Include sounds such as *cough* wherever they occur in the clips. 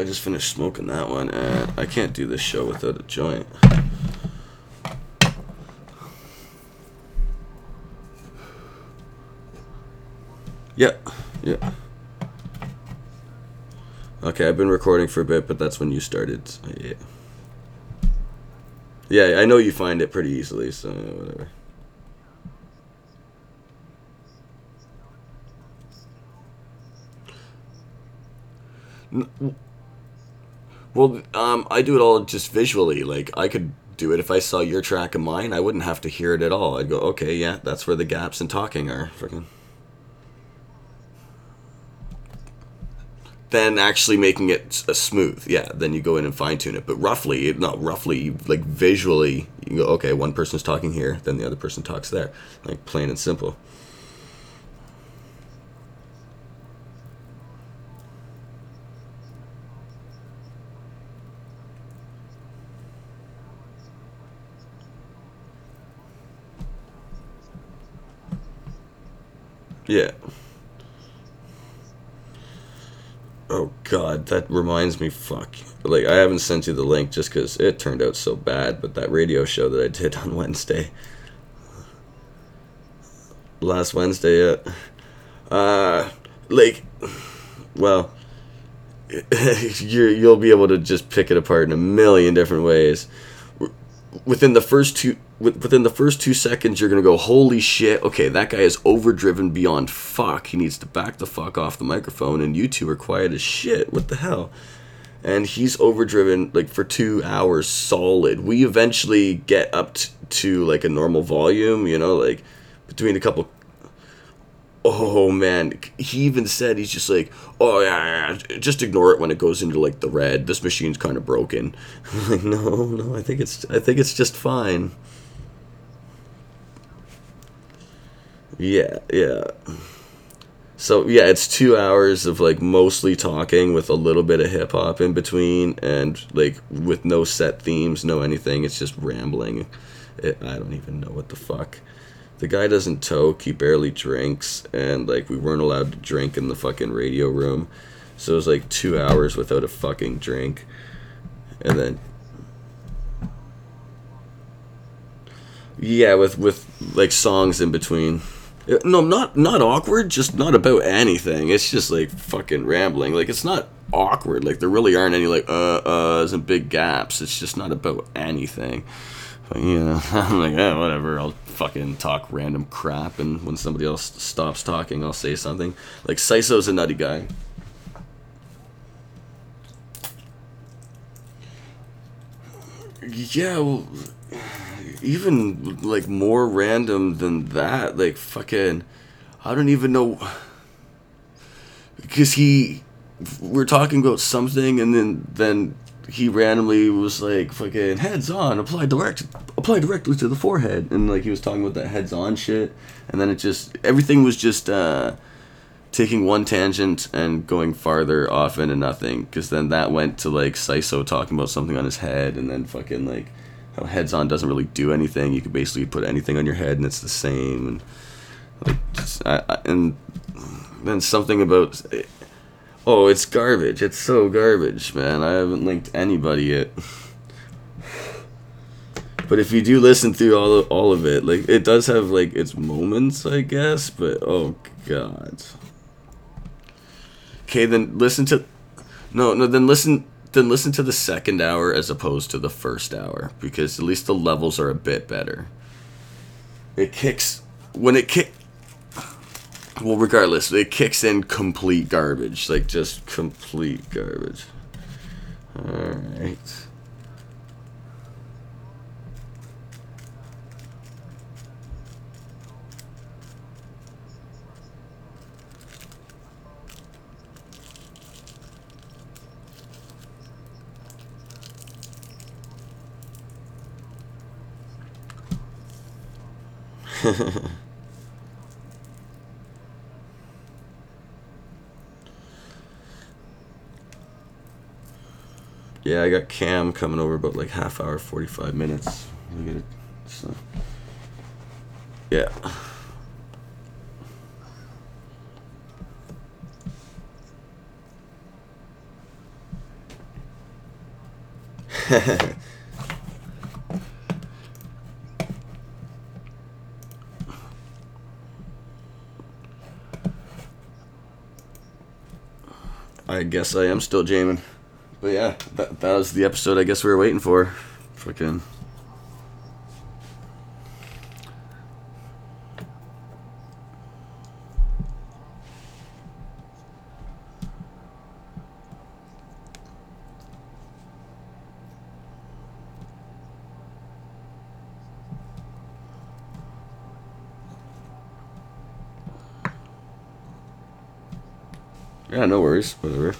I just finished smoking that one, and I can't do this show without a joint. Yeah, yeah. Okay, I've been recording for a bit, but that's when you started. Yeah. Yeah, I know you find it pretty easily, so whatever. N- Well, um, I do it all just visually. Like I could do it if I saw your track and mine. I wouldn't have to hear it at all. I'd go, okay, yeah, that's where the gaps in talking are. Freaking. Then actually making it s- uh, smooth, yeah. Then you go in and fine tune it. But roughly, not roughly, like visually, you go, okay, one person's talking here, then the other person talks there, like plain and simple. Yeah. Oh God, that reminds me. Fuck. Like I haven't sent you the link just because it turned out so bad. But that radio show that I did *laughs* on Wednesday, last Wednesday, uh, uh like, well, *laughs* you you'll be able to just pick it apart in a million different ways. Within the first two, within the first two seconds, you're gonna go, "Holy shit! Okay, that guy is overdriven beyond fuck. He needs to back the fuck off the microphone." And you two are quiet as shit. What the hell? and he's overdriven like for two hours solid. We eventually get up t- to like a normal volume, you know, like between a couple. Oh man, he even said he's just like, oh yeah, yeah, just ignore it when it goes into like the red. This machine's kind of broken. *laughs* I'm like, no, no, I think it's, I think it's just fine. Yeah, yeah. So yeah, it's two hours of like mostly talking with a little bit of hip hop in between, and like with no set themes, no anything. It's just rambling. It, I don't even know what the fuck. The guy doesn't toke. He barely drinks, and like we weren't allowed to drink in the fucking radio room, so it was like two hours without a fucking drink, and then yeah, with with like songs in between. No, not not awkward. Just not about anything. It's just like fucking rambling. Like it's not awkward. Like there really aren't any like uh uhs and big gaps. It's just not about anything. But, know, *laughs* I'm like, eh, whatever. I'll fucking talk random crap, and when somebody else stops talking, I'll say something. Like Siso's a nutty guy. Yeah, well, even like more random than that. Like fucking, I don't even know. Because he, we're talking about something, and then then he randomly was like fucking heads on, apply direct, apply directly to the forehead, and like he was talking about that heads on shit, and then it just everything was just uh taking one tangent and going farther off into nothing. Because then that went to like Siso talking about something on his head. And then fucking like how heads on doesn't really do anything. You could basically put anything on your head and it's the same. And like just, I, I, and then something about oh it's garbage it's so garbage man I haven't linked anybody yet but if you do listen through all of, all of it like it does have like its moments I guess but oh god Okay, then listen to no, no. Then listen, then listen to the second hour as opposed to the first hour because at least the levels are a bit better. It kicks when it kick. Well, regardless, it kicks in complete garbage, like just complete garbage. All right. *laughs* Yeah, I got Cam coming over about like half hour, forty five minutes. It. So. Yeah. *laughs* I guess I am still jamming. But yeah, that, that was the episode I guess we were waiting for. Fucking. Yeah, no worries. Whatever.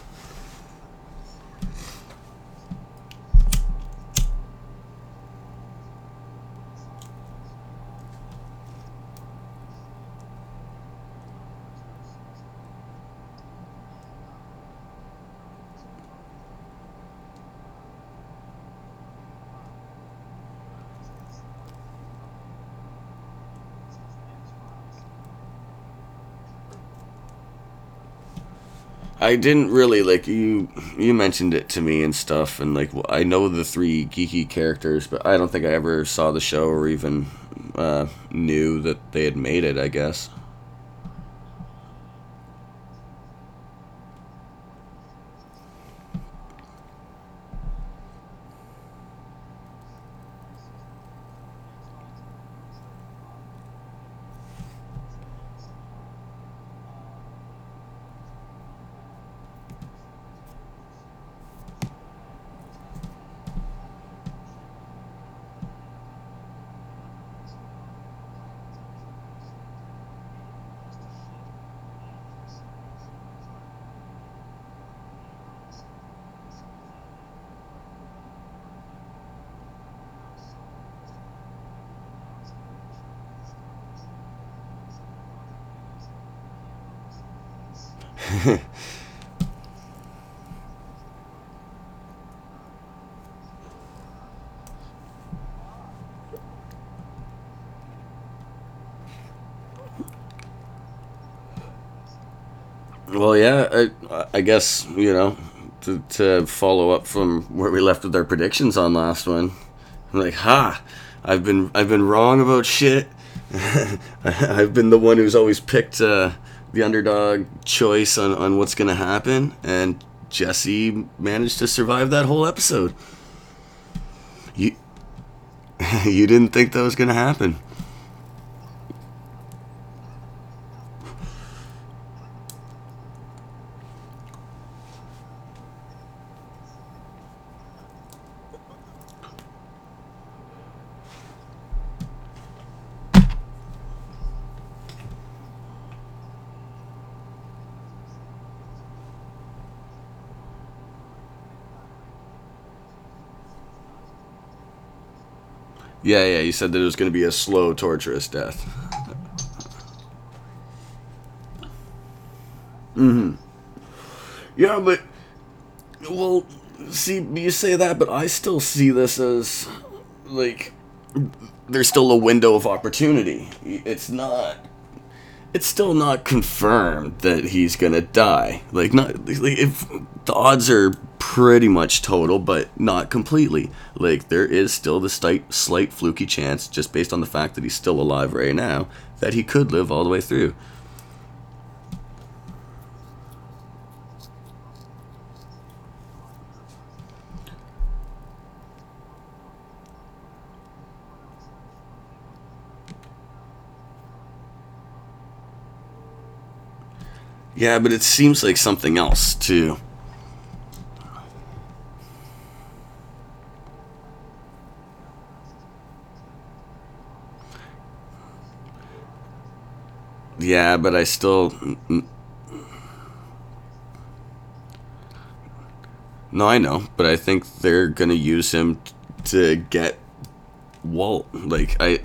I didn't really like you. You mentioned it to me and stuff, and like I know the three geeky characters, but I don't think I ever saw the show or even uh, knew that they had made it. I guess. Well, yeah, I, I guess you know to, to follow up from where we left with our predictions on last one. I'm like, ha! I've been I've been wrong about shit. *laughs* I've been the one who's always picked uh, the underdog choice on, on what's gonna happen, and Jesse managed to survive that whole episode. You *laughs* you didn't think that was gonna happen. Yeah, yeah. You said that it was going to be a slow, torturous death. Mm-hmm. Yeah, but well, see, you say that, but I still see this as like there's still a window of opportunity. It's not. It's still not confirmed that he's gonna die. Like, not like if the odds are pretty much total, but not completely. Like there is still the slight, slight fluky chance, just based on the fact that he's still alive right now, that he could live all the way through. Yeah, but it seems like something else too. Yeah, but I still. No, I know, but I think they're gonna use him to get Walt. Like I,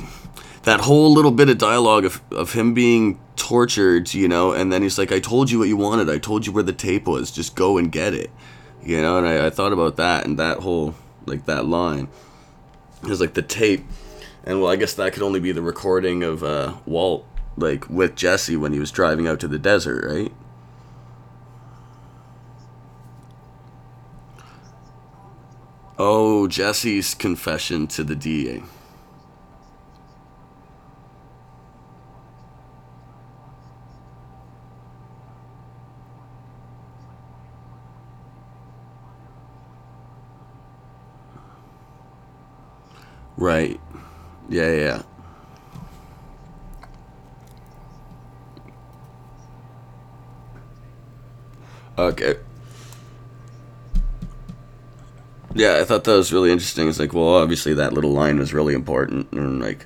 that whole little bit of dialogue of of him being tortured, you know, and then he's like, "I told you what you wanted. I told you where the tape was. Just go and get it." You know, and I, I thought about that and that whole like that line. It was like the tape, and well, I guess that could only be the recording of uh, Walt like with Jesse when he was driving out to the desert, right? Oh, Jesse's confession to the DA. Right. Yeah, yeah. Okay. Yeah, I thought that was really interesting. It's like, well, obviously that little line was really important, and like,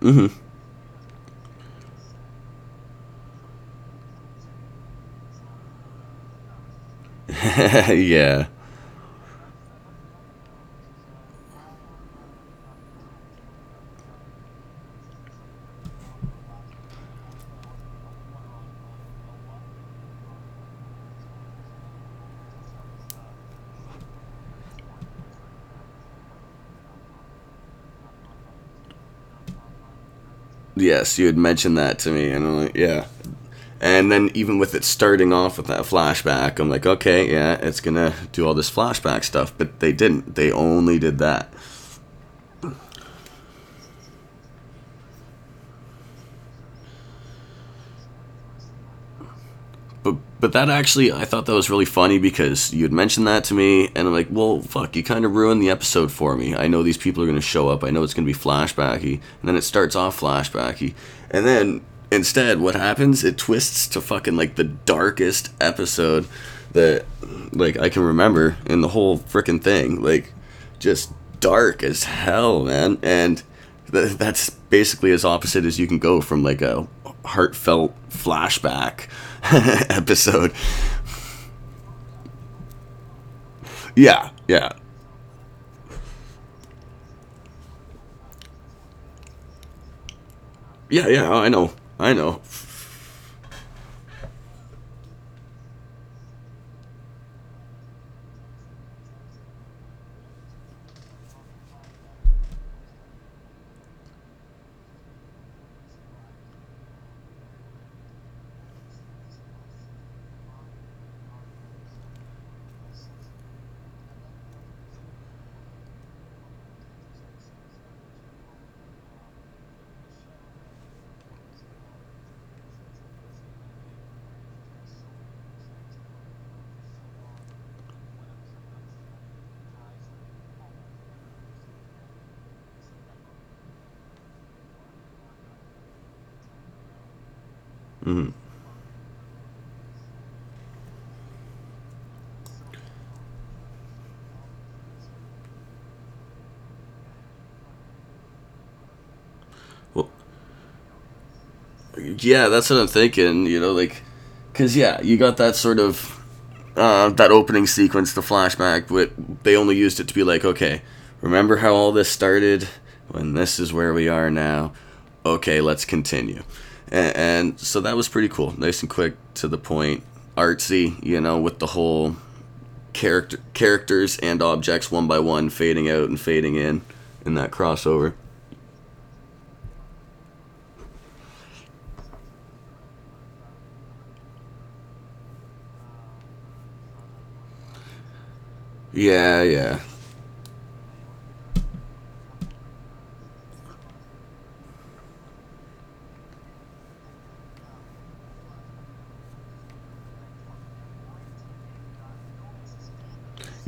mm-hmm. *laughs* yeah. Yes, you had mentioned that to me, and I'm like, yeah. And then even with it starting off with that flashback, I'm like, okay, yeah, it's gonna do all this flashback stuff, but they didn't. They only did that. But that actually, I thought that was really funny because you had mentioned that to me, and I'm like, well, fuck, you kind of ruined the episode for me. I know these people are gonna show up. I know it's gonna be flashbacky, and then it starts off flashbacky, and then instead, what happens? It twists to fucking like the darkest episode that like I can remember in the whole freaking thing. Like, just dark as hell, man, and th- that's basically as opposite as you can go from like a heartfelt flashback *laughs* episode. Yeah, yeah. Yeah, yeah, I know. I know. Hmm Well, yeah, that's what I'm thinking. You know, like, cause yeah, you got that sort of uh, that opening sequence, the flashback, but they only used it to be like, okay, remember how all this started? When this is where we are now. Okay, let's continue. And, and so that was pretty cool. Nice and quick, to the point, artsy. You know, with the whole character characters and objects one by one fading out and fading in in that crossover. Yeah, yeah.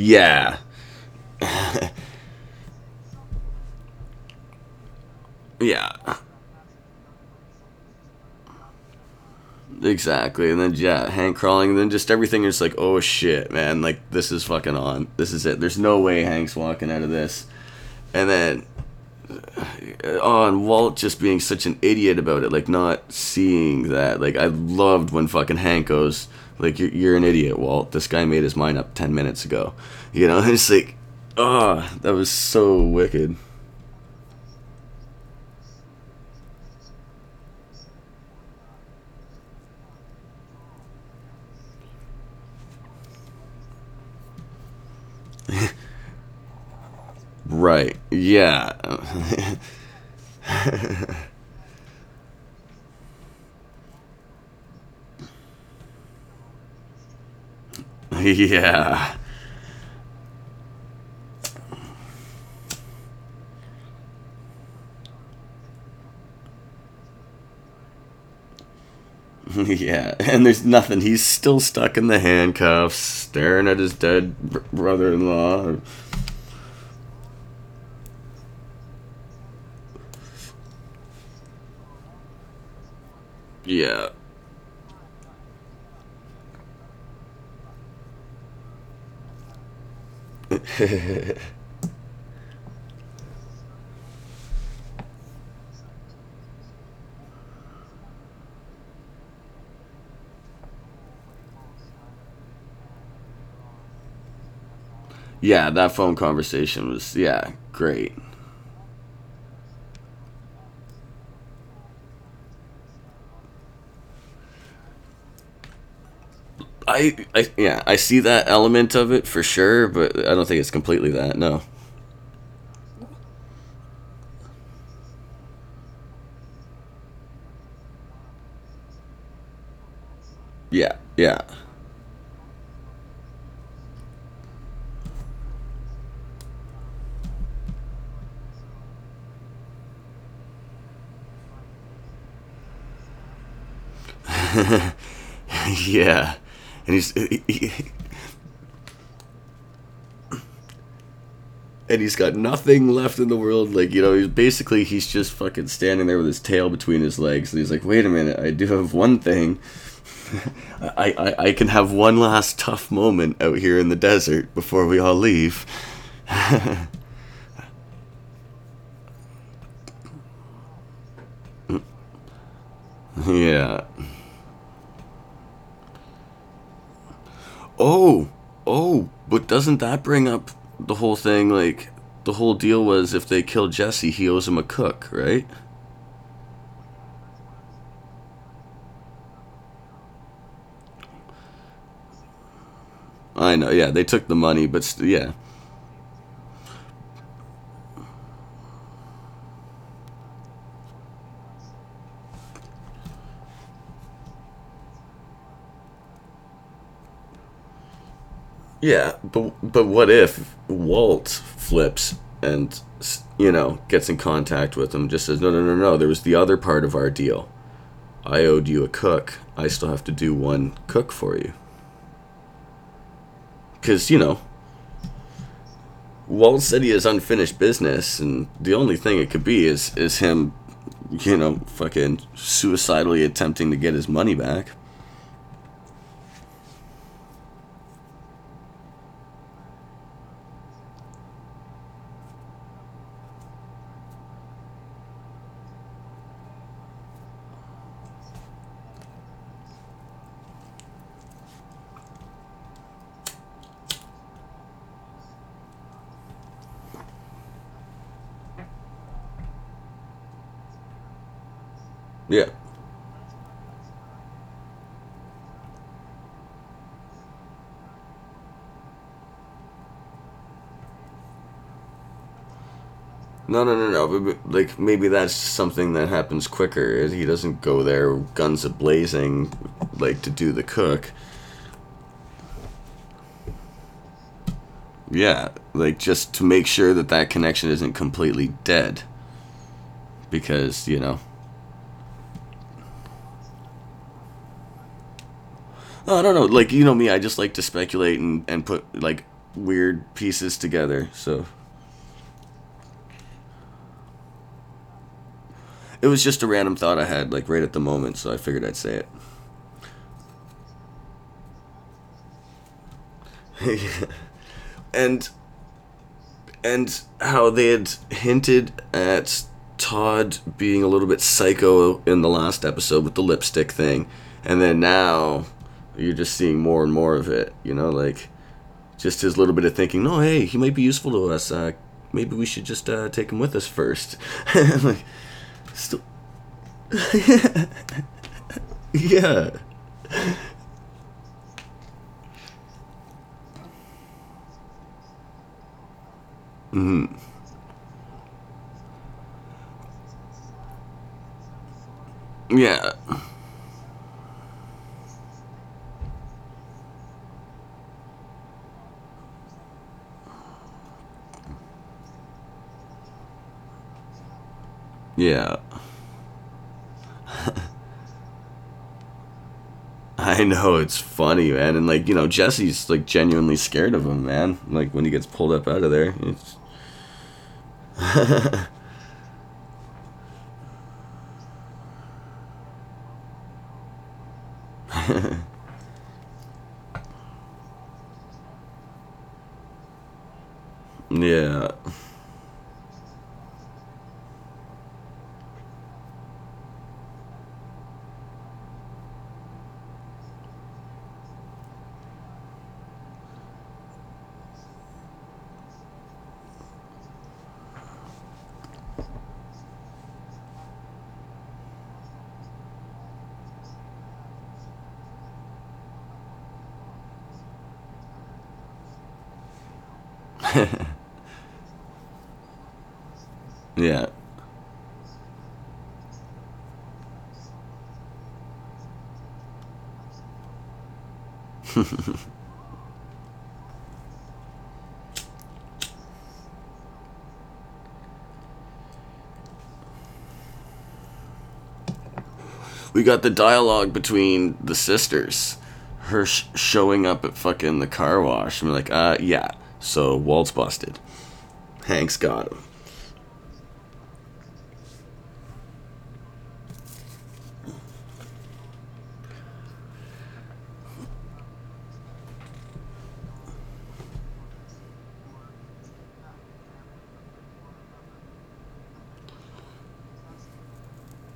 Yeah. *laughs* Yeah. Exactly. And then yeah, Hank crawling, and then just everything is like, oh shit, man, like this is fucking on. This is it. There's no way Hank's walking out of this. And then uh, oh, and Walt just being such an idiot about it, like not seeing that. Like I loved when fucking Hank goes, Like you're you're an idiot, Walt. This guy made his mind up ten minutes ago. You know, *laughs* it's like, oh, that was so wicked. *laughs* right. Yeah. *laughs* yeah. *laughs* yeah, and there's nothing. He's still stuck in the handcuffs, staring at his dead brother-in-law. Yeah. *laughs* yeah, that phone conversation was yeah, great. I, I yeah, I see that element of it for sure, but I don't think it's completely that. No. Yeah, yeah. *laughs* yeah. And he's he, he- and he's got nothing left in the world. Like you know, he's basically he's just fucking standing there with his tail between his legs, and he's like, "Wait a minute, I do have one thing. *laughs* I, I I can have one last tough moment out here in the desert before we all leave." *laughs* yeah. Oh, oh, but doesn't that bring up the whole thing? Like, the whole deal was if they kill Jesse, he owes him a cook, right? I know, yeah, they took the money, but st- yeah. Yeah, but but what if Walt flips and you know gets in contact with him? Just says, no, no, no, no. There was the other part of our deal. I owed you a cook. I still have to do one cook for you. Because you know, Walt said he has unfinished business, and the only thing it could be is is him, you know, fucking suicidally attempting to get his money back. Yeah. No, no, no, no. Like maybe that's something that happens quicker. He doesn't go there guns a blazing, like to do the cook. Yeah, like just to make sure that that connection isn't completely dead. Because you know, oh, I don't know. Like you know me, I just like to speculate and and put like weird pieces together. So it was just a random thought I had, like right at the moment. So I figured I'd say it. *laughs* and and how they had hinted at Todd being a little bit psycho in the last episode with the lipstick thing, and then now, you're just seeing more and more of it. You know, like just his little bit of thinking. No, hey, he might be useful to us. Uh, maybe we should just uh, take him with us first. *laughs* like, still, *laughs* yeah. Hmm. Yeah. Yeah. *laughs* I know it's funny, man, and like you know, Jesse's like genuinely scared of him, man. Like when he gets pulled up out of there, it's. *laughs* *laughs* yeah. yeah. We got the dialogue between the sisters. Her sh- showing up at fucking the car wash. I'm like, uh, yeah. So Walt's busted. Hank's got him.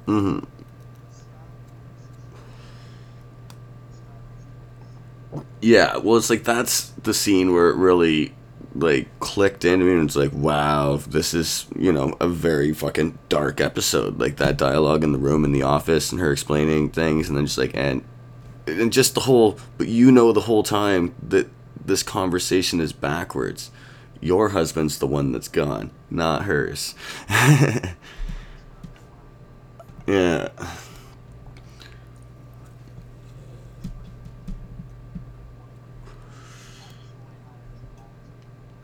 Mm-hmm. Yeah, well, it's like that's the scene where it really like clicked into me, and it's like, wow, this is you know a very fucking dark episode. Like that dialogue in the room in the office, and her explaining things, and then just like and and just the whole. But you know the whole time that this conversation is backwards. Your husband's the one that's gone, not hers. *laughs* yeah.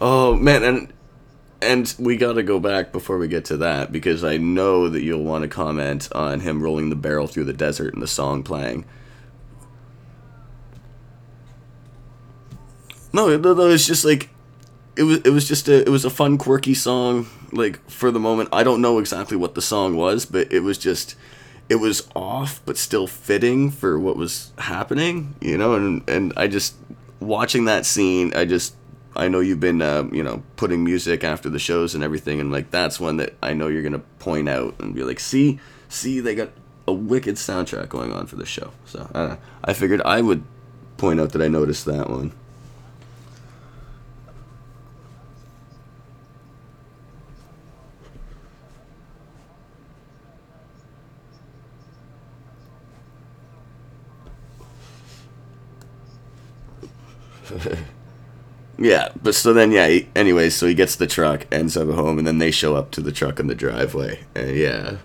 Oh man, and and we got to go back before we get to that because I know that you'll want to comment on him rolling the barrel through the desert and the song playing. No, it, no, it's just like it was. It was just a. It was a fun, quirky song. Like for the moment, I don't know exactly what the song was, but it was just. It was off, but still fitting for what was happening. You know, and and I just watching that scene, I just I know you've been, uh, you know, putting music after the shows and everything, and like that's one that I know you're gonna point out and be like, see, see, they got a wicked soundtrack going on for the show. So uh, I figured I would point out that I noticed that one. *laughs* Yeah, but so then yeah. He, anyways, so he gets the truck, ends up home, and then they show up to the truck in the driveway. And yeah.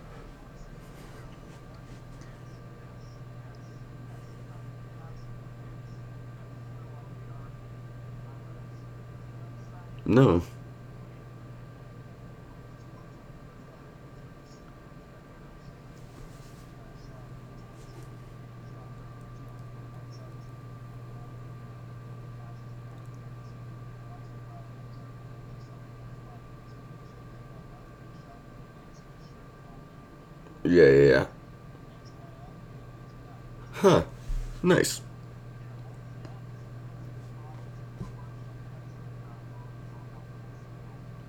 No. Yeah, yeah, yeah. Huh. Nice.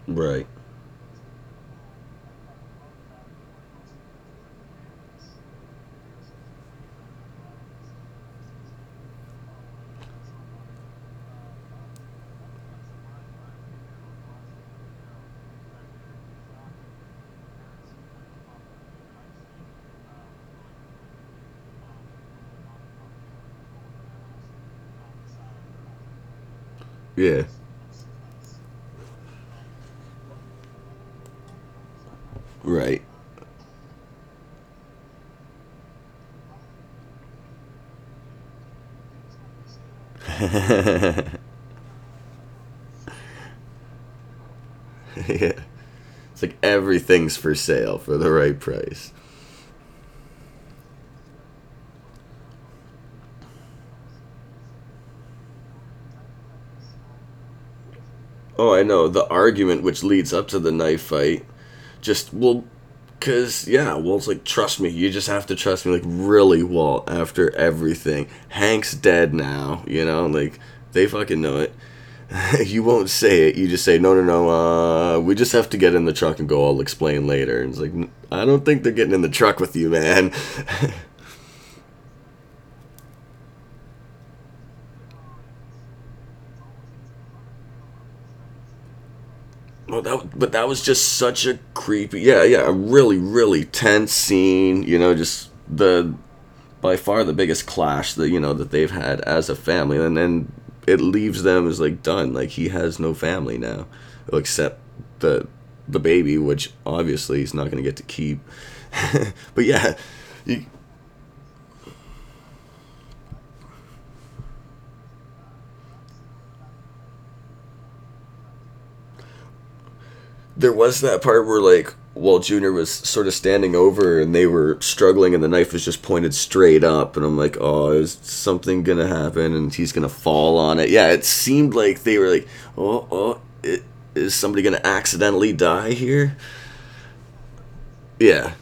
Right. Yeah. Right. *laughs* yeah. It's like everything's for sale for the right price. Oh, I know. The argument which leads up to the knife fight just, well, because, yeah, Walt's like, trust me. You just have to trust me. Like, really, Walt, after everything. Hank's dead now, you know? Like, they fucking know it. *laughs* you won't say it. You just say, no, no, no, uh, we just have to get in the truck and go. I'll explain later. And it's like, I don't think they're getting in the truck with you, man. *laughs* Well, that, was just such a creepy, yeah, yeah, a really, really tense scene. You know, just the by far the biggest clash that you know that they've had as a family, and then it leaves them as like done. Like he has no family now, except the the baby, which obviously he's not going to get to keep. *laughs* but yeah, there was that part where like Walt Jr. was sort of standing over and they were struggling and the knife was just pointed straight up and I'm like, oh, is something gonna happen and he's gonna fall on it? Yeah, it seemed like they were like, oh, oh, it, is somebody gonna accidentally die here? Yeah.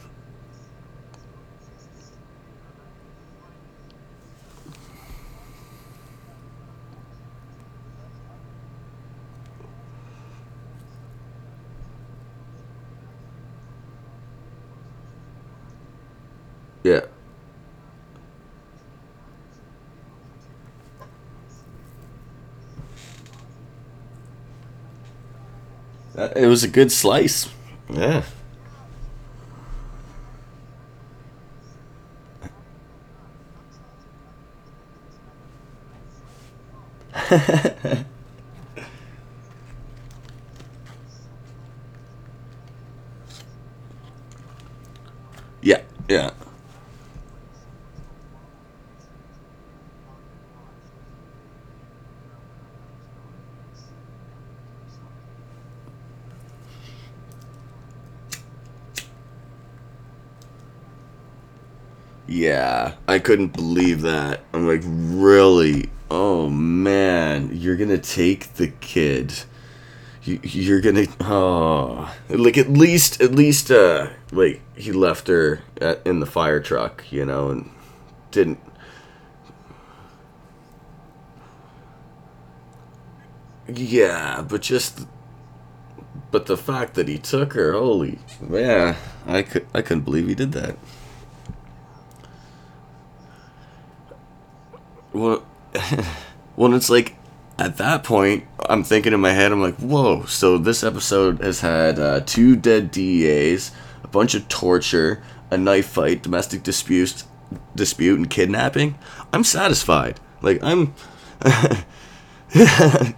Uh, Uh, it was a good slice. Yeah. Yeah. *laughs* Yeah. Yeah, I couldn't believe that. I'm like, really? Oh man, you're gonna take the kid. You, you're gonna oh like at least at least uh like he left her at, in the fire truck, you know, and didn't. Yeah, but just but the fact that he took her, holy yeah, I could I couldn't believe he did that. *laughs* Well, it's like at that point, I'm thinking in my head, I'm like, whoa. So this episode has had uh, two dead DEAs, a bunch of torture, a knife fight, domestic dispute, dispute, and kidnapping. I'm satisfied. Like I'm. *laughs* *laughs*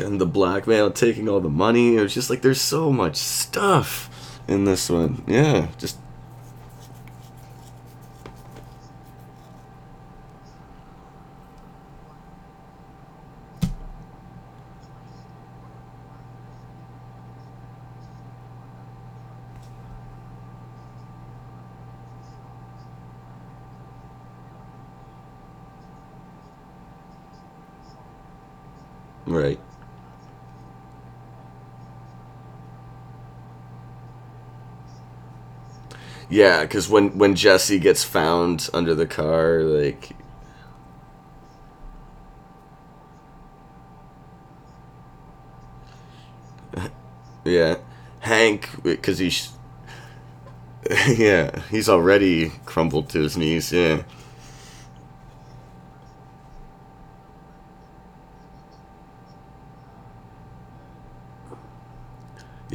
and the blackmail taking all the money. It was just like there's so much stuff in this one. Yeah, just Right. Yeah, because when when Jesse gets found under the car, like *laughs* yeah, Hank because he's *laughs* yeah he's already crumbled to his knees. Yeah.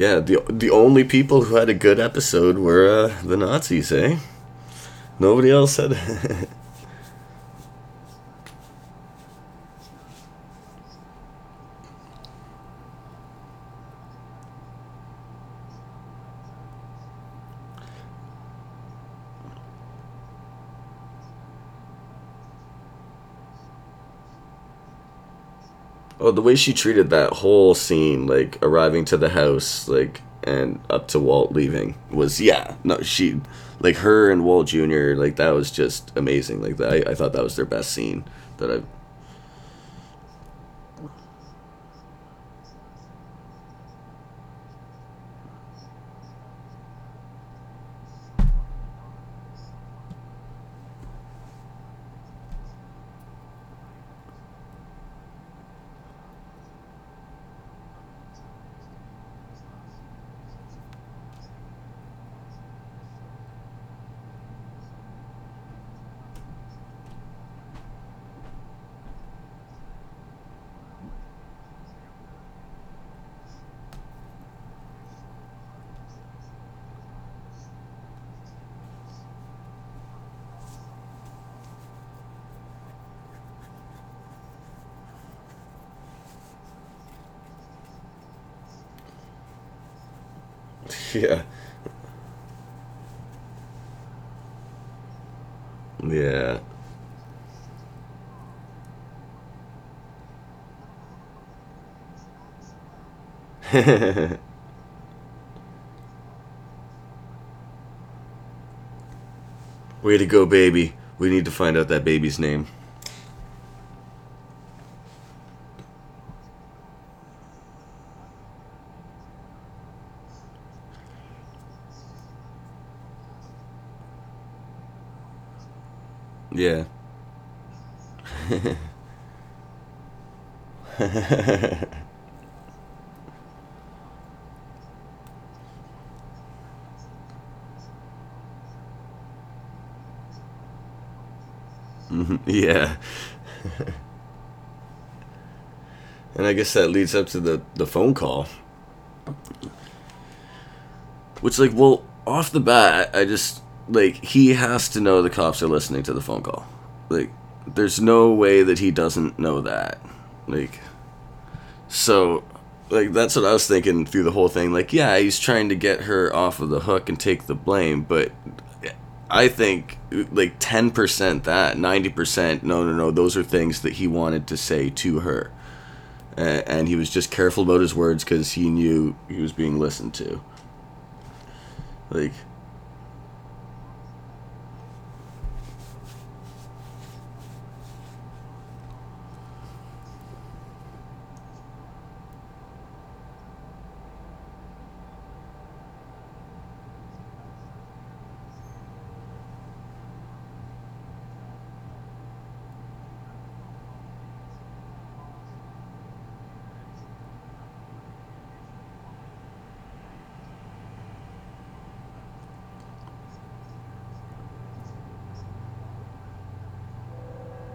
Yeah, the the only people who had a good episode were uh, the Nazis, eh? Nobody else had. *laughs* oh, the way she treated that whole scene, like arriving to the house, like and up to Walt leaving, was yeah. No, she, like her and Walt Jr. Like that was just amazing. Like I, I thought that was their best scene that I've Yeah. Yeah. *laughs* Way to go, baby. We need to find out that baby's name. Yeah. Mhm, *laughs* yeah. and I guess that leads up to the, the phone call. Which, like, well, off the bat, I just, like, he has to know the cops are listening to the phone call. Like, there's no way that he doesn't know that. Like, so, like, that's what I was thinking through the whole thing. Like, yeah, he's trying to get her off of the hook and take the blame, but I think like 10% that, 90% no, no, no, those are things that he wanted to say to her. And he was just careful about his words because he knew he was being listened to. Like,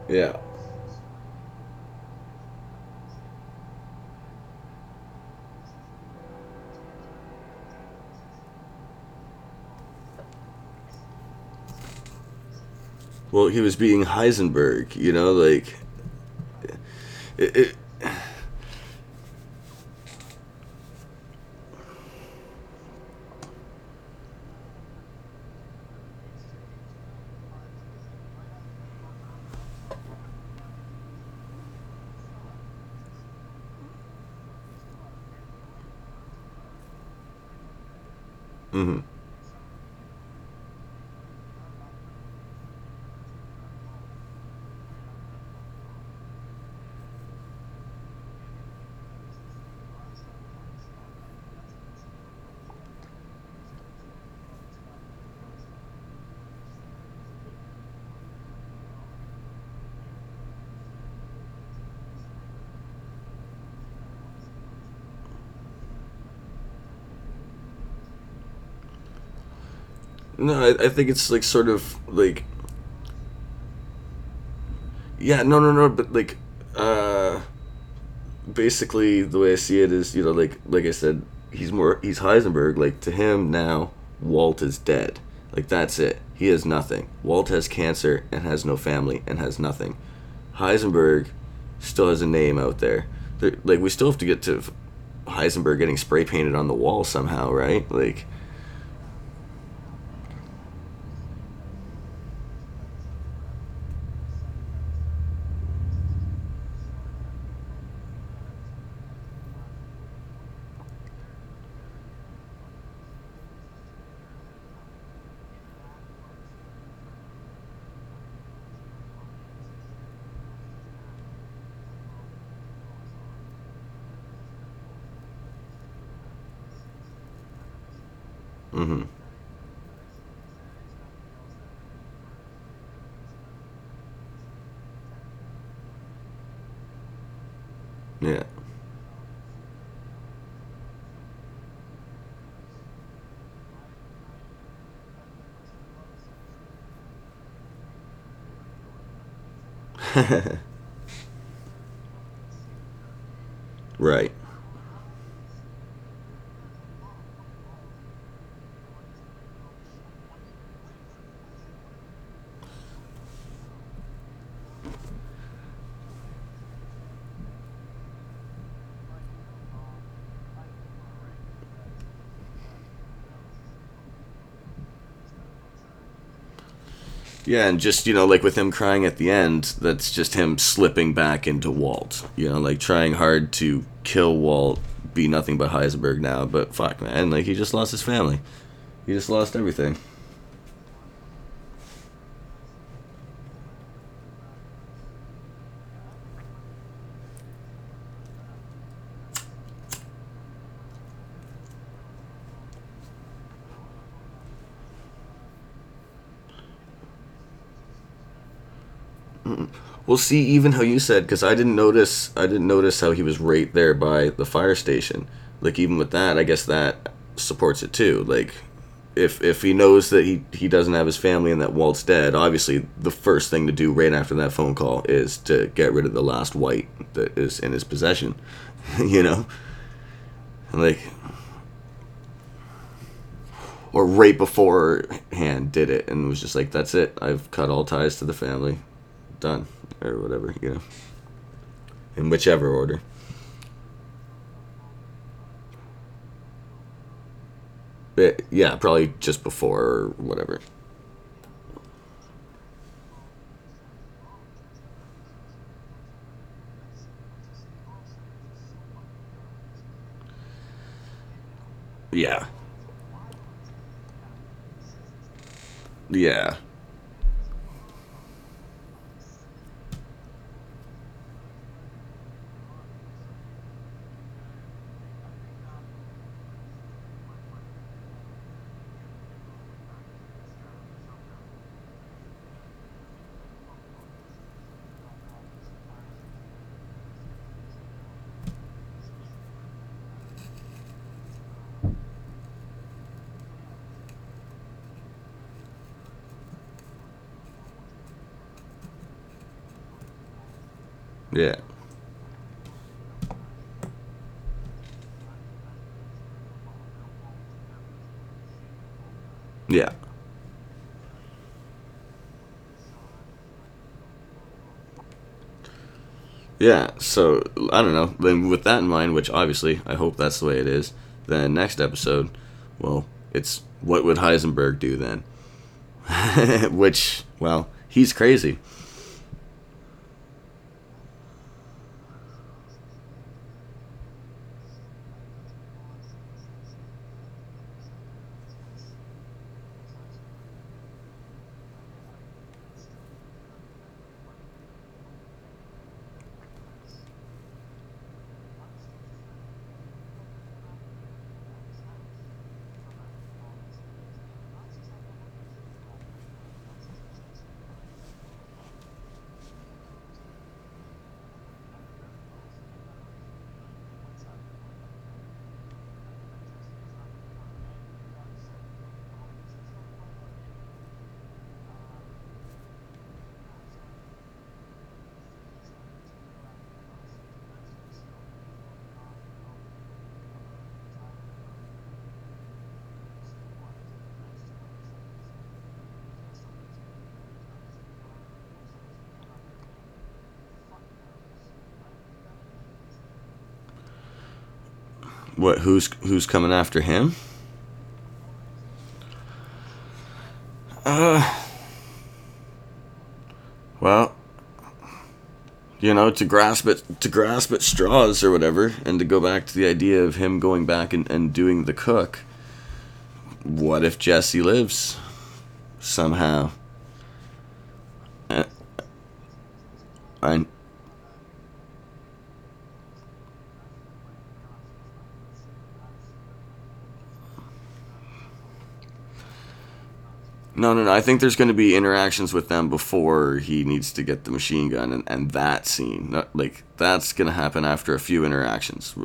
yeah. Well, he was being Heisenberg, you know, like. It, it, mhm. No, I, I think it's like sort of like. Yeah, no, no, no, but like, uh, basically the way I see it is, you know, like like I said, he's more he's Heisenberg. Like to him now, Walt is dead. Like that's it. He has nothing. Walt has cancer and has no family and has nothing. Heisenberg still has a name out there. there like we still have to get to Heisenberg getting spray painted on the wall somehow, right? Like. Mm-hmm. Yeah. *laughs* right. Yeah, and just, you know, like with him crying at the end, that's just him slipping back into Walt. You know, like trying hard to kill Walt, be nothing but Heisenberg now, but fuck, man. Like, he just lost his family. He just lost everything. Well, see, even how you said, because I didn't notice, I didn't notice how he was right there by the fire station. Like even with that, I guess that supports it too. Like, if if he knows that he he doesn't have his family and that Walt's dead, obviously the first thing to do right after that phone call is to get rid of the last white that is in his possession. *laughs* you know, like, or right beforehand did it and was just like, that's it. I've cut all ties to the family. Done or whatever, you know. In whichever order. But yeah, probably just before or whatever. Yeah. Yeah. Yeah. Yeah. Yeah, so I don't know. Then with that in mind, which obviously I hope that's the way it is, then next episode, well, it's what would Heisenberg do then? *laughs* which, well, he's crazy. What? Who's who's coming after him? Uh. Well, you know, to grasp it to grasp at straws or whatever, and to go back to the idea of him going back and, and doing the cook. What if Jesse lives somehow? Uh, I No, no, no. I think there's going to be interactions with them before he needs to get the machine gun, and, and that scene, like that's going to happen after a few interactions.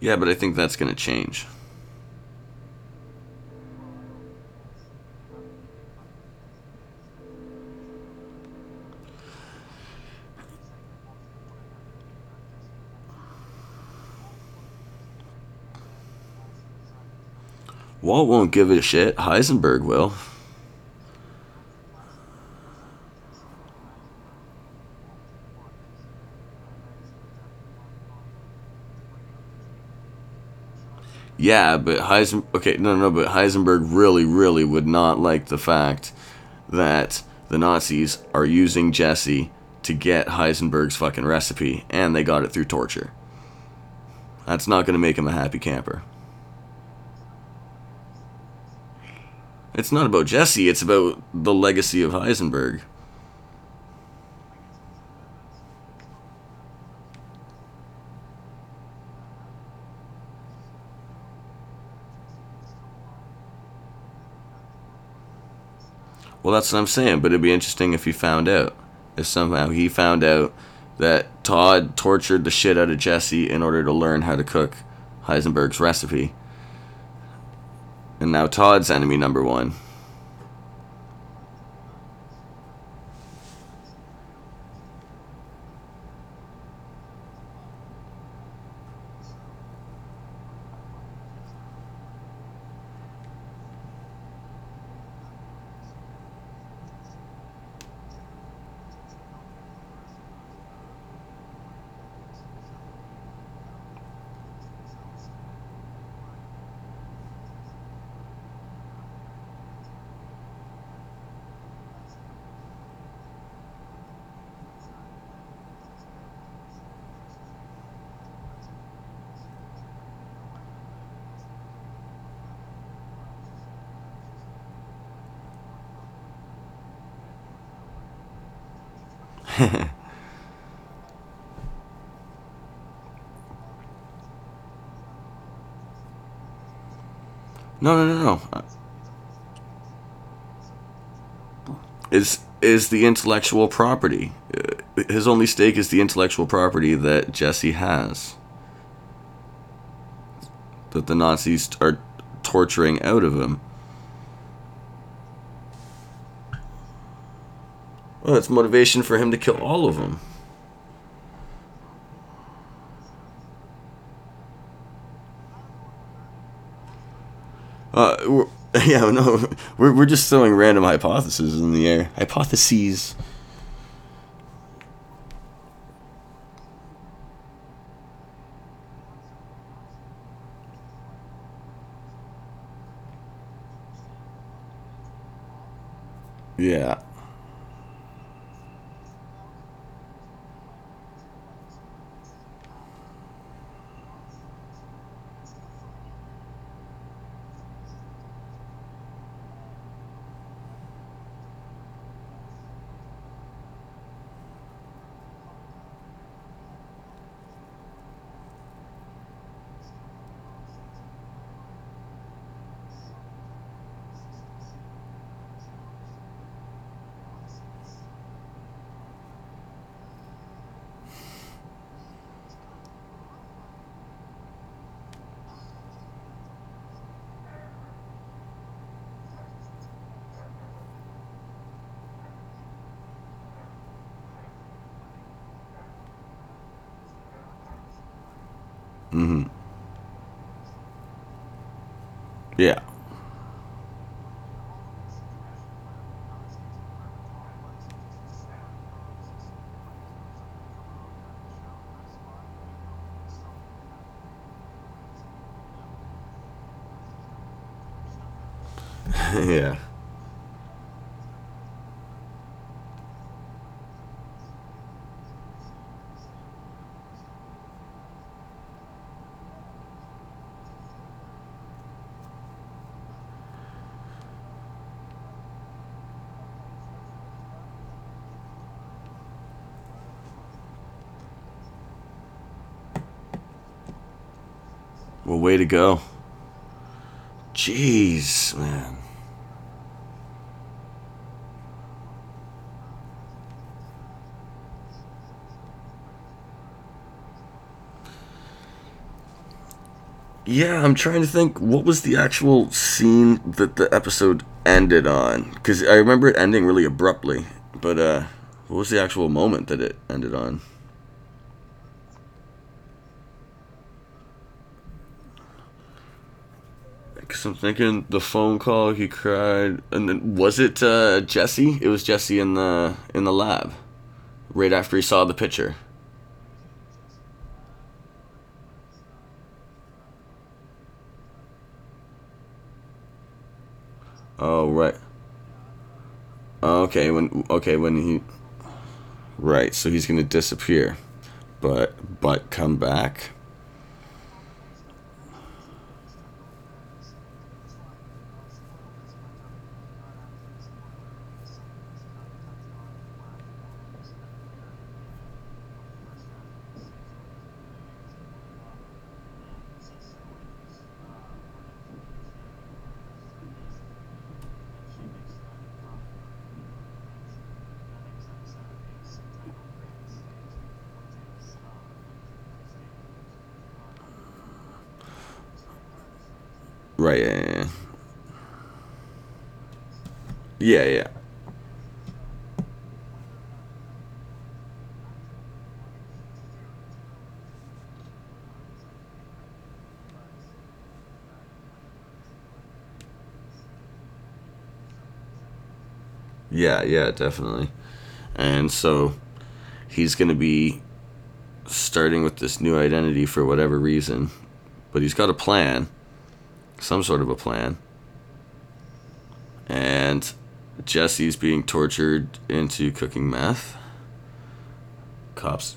Yeah, but I think that's going to change. Walt won't give a shit. Heisenberg will. Yeah, but Heisen. Okay, no, no, but Heisenberg really, really would not like the fact that the Nazis are using Jesse to get Heisenberg's fucking recipe, and they got it through torture. That's not going to make him a happy camper. It's not about Jesse, it's about the legacy of Heisenberg. Well, that's what I'm saying, but it'd be interesting if he found out. If somehow he found out that Todd tortured the shit out of Jesse in order to learn how to cook Heisenberg's recipe. And now Todd's enemy number one. No, no, no, no. Is is the intellectual property? Uh, his only stake is the intellectual property that Jesse has. That the Nazis are torturing out of him. Well, it's motivation for him to kill all of them. Uh, *laughs* yeah, no, we're, we're just throwing random hypotheses in the air. Hypotheses. Mm-hmm. Yeah. *laughs* yeah. Well, way to go. Jeez, man. Yeah, I'm trying to think what was the actual scene that the episode ended on cuz I remember it ending really abruptly, but uh what was the actual moment that it ended on? I'm thinking the phone call he cried, and then was it uh, Jesse? It was Jesse in the in the lab, right after he saw the picture. Oh right. Okay, when okay when he, right. So he's gonna disappear, but but come back. Right. Yeah. Yeah. Yeah. yeah. Yeah, yeah, definitely. And so he's going to be starting with this new identity for whatever reason, but he's got a plan, some sort of a plan. And Jesse's being tortured into cooking meth. Cops,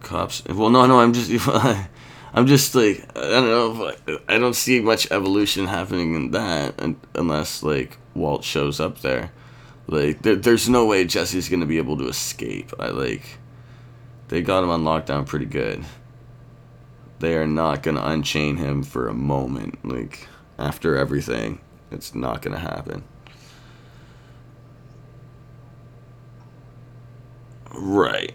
cops. Well, no, no. I'm just, *laughs* I'm just like I don't know. I don't see much evolution happening in that, unless like Walt shows up there. Like, there, there's no way Jesse's gonna be able to escape. I like, they got him on lockdown pretty good. They are not gonna unchain him for a moment. Like, after everything, it's not gonna happen. Right.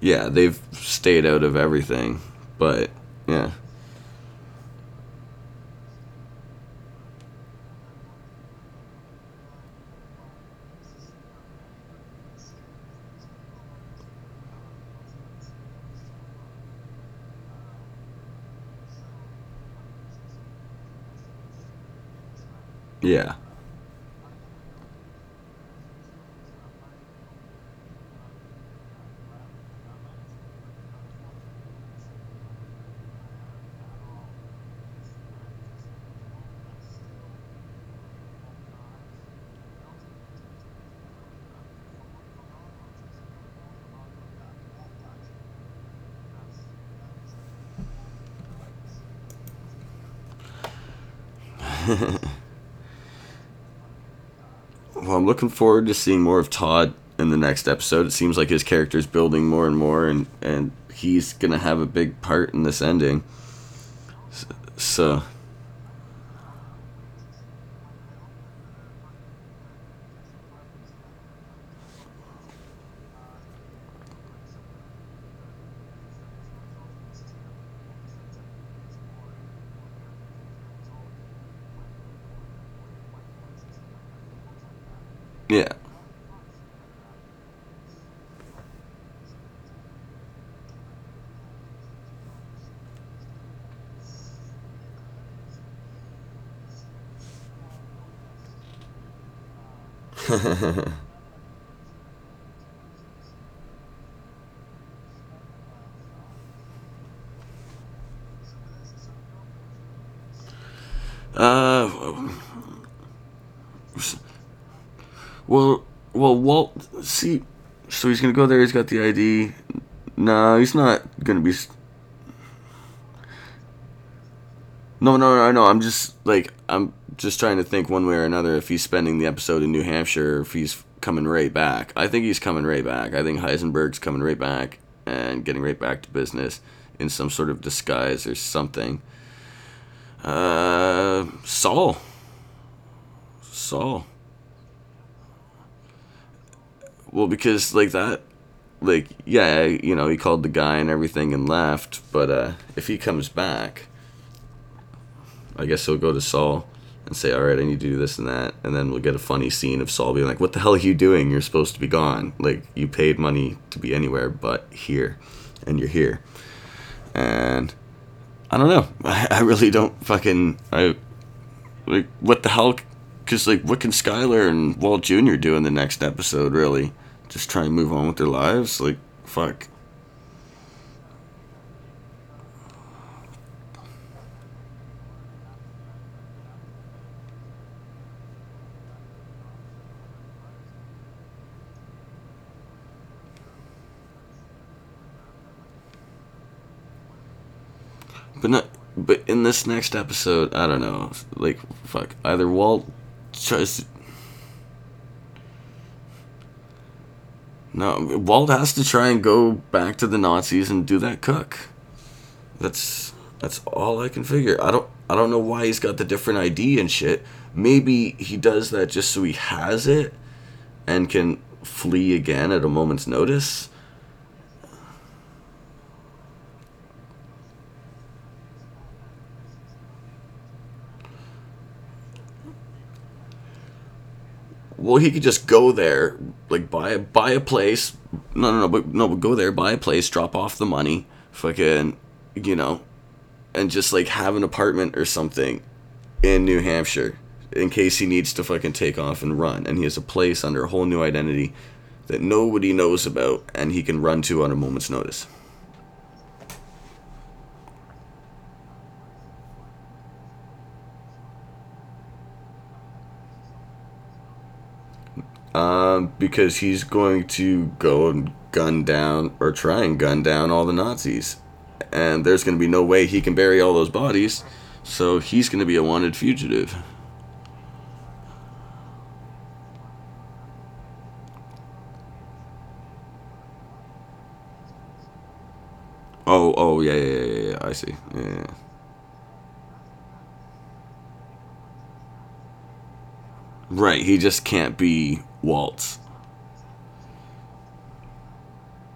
Yeah, they've stayed out of everything, but yeah. Yeah. well, I'm looking forward to seeing more of Todd in the next episode. It seems like his character is building more and more, and and he's gonna have a big part in this ending. So, *laughs* uh, well, well, Walt. See, so he's gonna go there. He's got the ID. No, he's not gonna be. No, no, no, no. I'm just like I'm just trying to think one way or another if he's spending the episode in New Hampshire, or if he's coming right back. I think he's coming right back. I think Heisenberg's coming right back and getting right back to business in some sort of disguise or something. Uh, Saul. Saul. Well, because like that, like yeah, you know, he called the guy and everything and left. But uh, if he comes back, I guess he'll go to Saul and say, "All right, I need to do this and that," and then we'll get a funny scene of Saul being like, "What the hell are you doing? You're supposed to be gone. Like you paid money to be anywhere but here, and you're here." And I don't know. *laughs* I, I really don't fucking I like what the hell because, like, what can Skyler and Walt Jr. do in the next episode, really? Just try and move on with their lives? Like, fuck. But not. But in this next episode, I don't know. Like, fuck. Either Walt tries to, no walt has to try and go back to the nazis and do that cook that's that's all i can figure i don't i don't know why he's got the different id and shit maybe he does that just so he has it and can flee again at a moment's notice well, he could just go there, like buy a buy a place. No, no, no, but no, but go there, buy a place, drop off the money, fucking, you know, and just like have an apartment or something in New Hampshire in case he needs to fucking take off and run. And he has a place under a whole new identity that nobody knows about, and he can run to on a moment's notice. Um, because he's going to go and gun down or try and gun down all the Nazis. And there's going to be no way he can bury all those bodies, so he's going to be a wanted fugitive. Oh, oh, yeah, yeah, yeah, yeah, I see. Yeah. Right, he just can't be Waltz.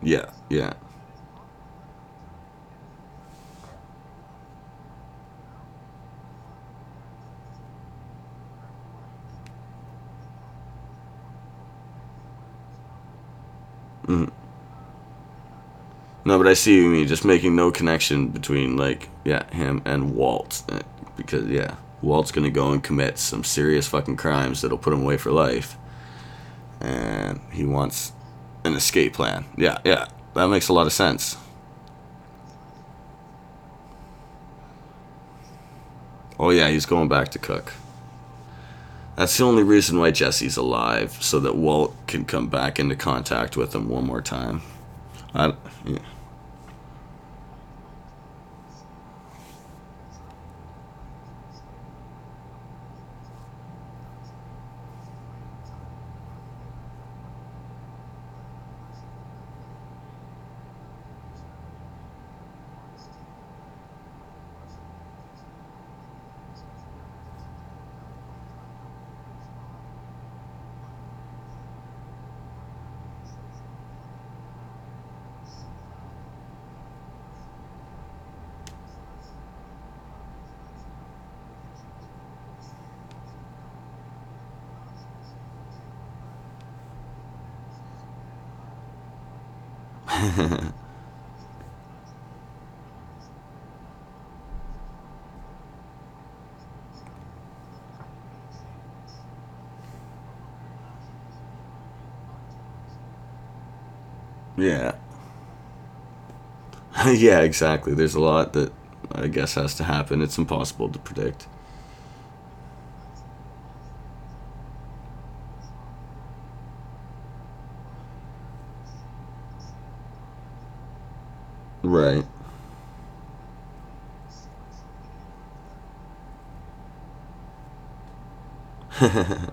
Yeah, yeah. Mm. No, but I see you mean. Just making no connection between like yeah him and Walt, uh, because yeah, Walt's gonna go and commit some serious fucking crimes that'll put him away for life and he wants an escape plan. Yeah, yeah, that makes a lot of sense. Oh yeah, he's going back to cook. That's the only reason why Jesse's alive, so that Walt can come back into contact with him one more time. I, yeah. Yeah, exactly. There's a lot that I guess has to happen. It's impossible to predict. Right. *laughs*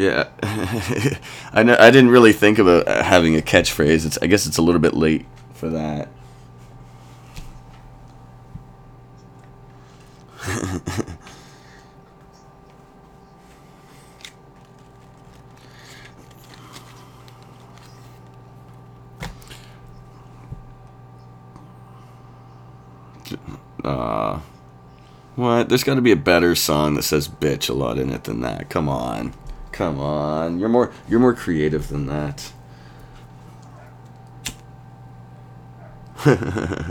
Yeah, *laughs* I know. I didn't really think about having a catchphrase. It's. I guess it's a little bit late for that. *laughs* uh, what? There's got to be a better song that says "bitch" a lot in it than that. Come on. Come on, you're more you're more creative than that. *laughs*